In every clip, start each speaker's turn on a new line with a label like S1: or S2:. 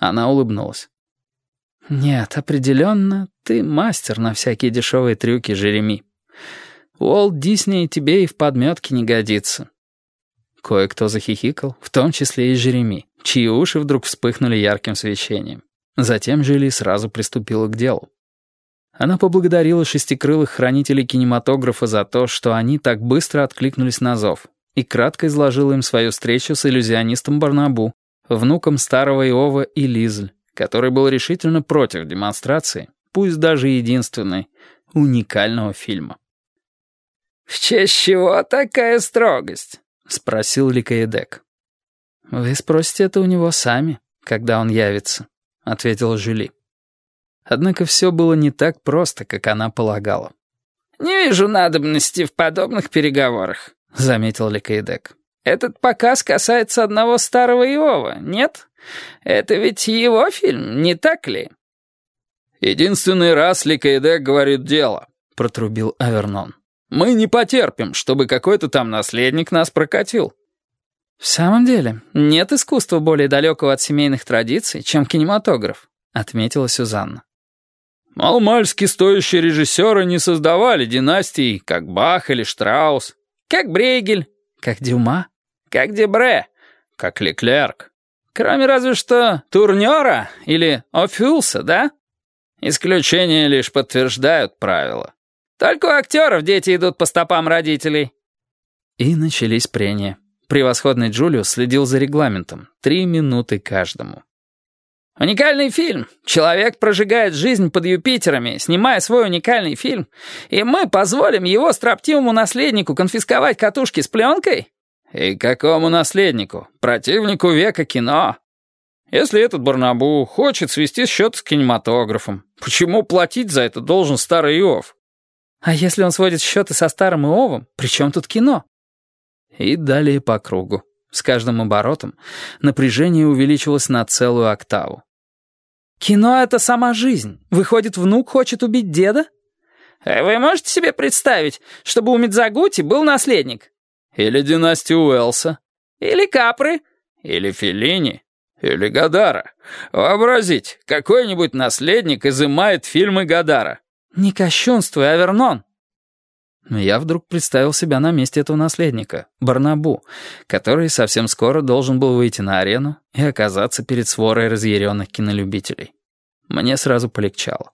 S1: Она улыбнулась. «Нет, определенно, ты мастер на всякие дешевые трюки, Жереми. Уолт Дисней тебе и в подметке не годится». Кое-кто захихикал, в том числе и Жереми, чьи уши вдруг вспыхнули ярким свечением. Затем Жюли сразу приступила к делу. Она поблагодарила шестикрылых хранителей кинематографа за то, что они так быстро откликнулись на зов, и кратко изложила им свою встречу с иллюзионистом Барнабу, внуком старого Иова и Лизль, который был решительно против демонстрации, пусть даже единственной, уникального фильма.
S2: «В честь чего такая строгость?»
S1: — спросил Ликаедек. «Вы спросите это у него сами, когда он явится», — ответила Жюли. Однако все было не так просто, как она полагала.
S2: «Не вижу надобности в подобных переговорах», — заметил Ликаедек. «Этот показ касается одного старого Иова, нет?» Это ведь его фильм, не так ли?»
S3: «Единственный раз Ликаэдек говорит дело», — протрубил Авернон. «Мы не потерпим, чтобы какой-то там наследник нас прокатил».
S1: «В самом деле, нет искусства более далекого от семейных традиций, чем кинематограф», — отметила Сюзанна.
S3: «Малмальски стоящие режиссеры не создавали династий, как Бах или Штраус,
S2: как Брейгель,
S1: как Дюма,
S2: как Дебре,
S3: как Леклерк,
S2: Кроме разве что турнера или офюлса, да? Исключения лишь подтверждают правила. Только у актеров дети идут по стопам родителей.
S1: И начались прения. Превосходный Джулиус следил за регламентом. Три минуты каждому.
S2: Уникальный фильм. Человек прожигает жизнь под Юпитерами, снимая свой уникальный фильм, и мы позволим его строптивому наследнику конфисковать катушки с пленкой?
S3: «И какому наследнику? Противнику века кино?» «Если этот Барнабу хочет свести счет с кинематографом, почему платить за это должен старый Иов?»
S1: «А если он сводит счеты со старым Иовом, при чем тут кино?» И далее по кругу. С каждым оборотом напряжение увеличивалось на целую октаву.
S2: «Кино — это сама жизнь. Выходит, внук хочет убить деда?» «Вы можете себе представить, чтобы у Мидзагути был наследник?»
S3: Или династию Уэлса.
S2: Или Капры.
S3: Или Феллини. Или Гадара. Вообразить, какой-нибудь наследник изымает фильмы Гадара.
S2: Не кощунствуй, Авернон.
S1: Я вдруг представил себя на месте этого наследника, Барнабу, который совсем скоро должен был выйти на арену и оказаться перед сворой разъяренных кинолюбителей. Мне сразу полегчало.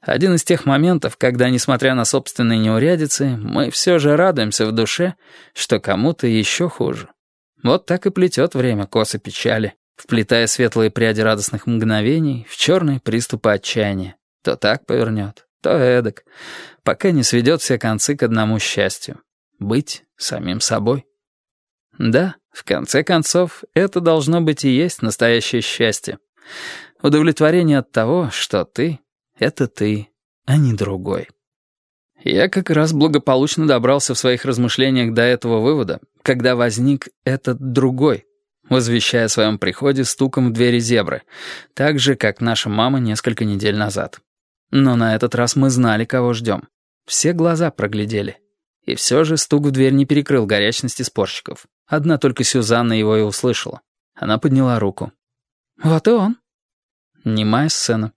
S1: Один из тех моментов, когда, несмотря на собственные неурядицы, мы все же радуемся в душе, что кому-то еще хуже. Вот так и плетет время косы печали, вплетая светлые пряди радостных мгновений в черные приступы отчаяния. То так повернет, то эдак, пока не сведет все концы к одному счастью — быть самим собой. Да, в конце концов, это должно быть и есть настоящее счастье. Удовлетворение от того, что ты это ты, а не другой. Я как раз благополучно добрался в своих размышлениях до этого вывода, когда возник этот другой, возвещая о своем приходе стуком в двери зебры, так же, как наша мама несколько недель назад. Но на этот раз мы знали, кого ждем. Все глаза проглядели. И все же стук в дверь не перекрыл горячности спорщиков. Одна только Сюзанна его и услышала. Она подняла руку. «Вот и он». Немая сцена.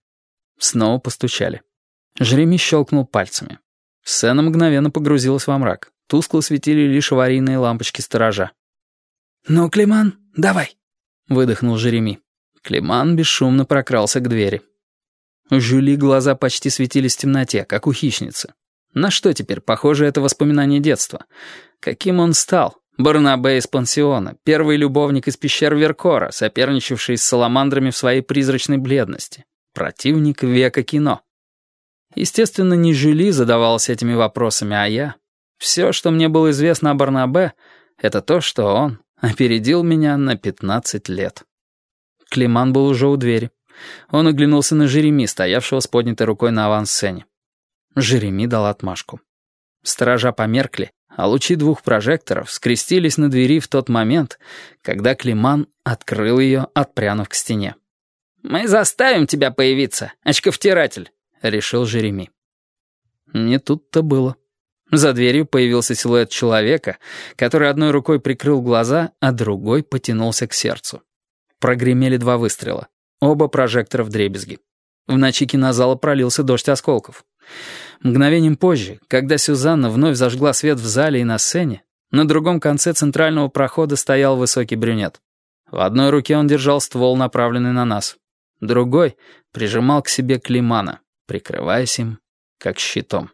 S1: Снова постучали. Жереми щелкнул пальцами. Сцена мгновенно погрузилась во мрак. Тускло светили лишь аварийные лампочки сторожа.
S2: «Ну, Климан, давай!»
S1: — выдохнул Жереми. Климан бесшумно прокрался к двери. У Жюли глаза почти светились в темноте, как у хищницы. На что теперь похоже это воспоминание детства? Каким он стал? Барнабе из пансиона, первый любовник из пещер Веркора, соперничавший с саламандрами в своей призрачной бледности. Противник века кино. Естественно, не Жюли задавался этими вопросами, а я. Все, что мне было известно о Барнабе, это то, что он опередил меня на 15 лет. Климан был уже у двери. Он оглянулся на Жереми, стоявшего с поднятой рукой на авансцене. Жереми дал отмашку. Сторожа померкли, а лучи двух прожекторов скрестились на двери в тот момент, когда Климан открыл ее, отпрянув к стене.
S2: «Мы заставим тебя появиться, очковтиратель», — решил Жереми.
S1: Не тут-то было. За дверью появился силуэт человека, который одной рукой прикрыл глаза, а другой потянулся к сердцу. Прогремели два выстрела. Оба прожектора в дребезги. В ночи кинозала пролился дождь осколков. Мгновением позже, когда Сюзанна вновь зажгла свет в зале и на сцене, на другом конце центрального прохода стоял высокий брюнет. В одной руке он держал ствол, направленный на нас. Другой прижимал к себе Климана, прикрываясь им как щитом.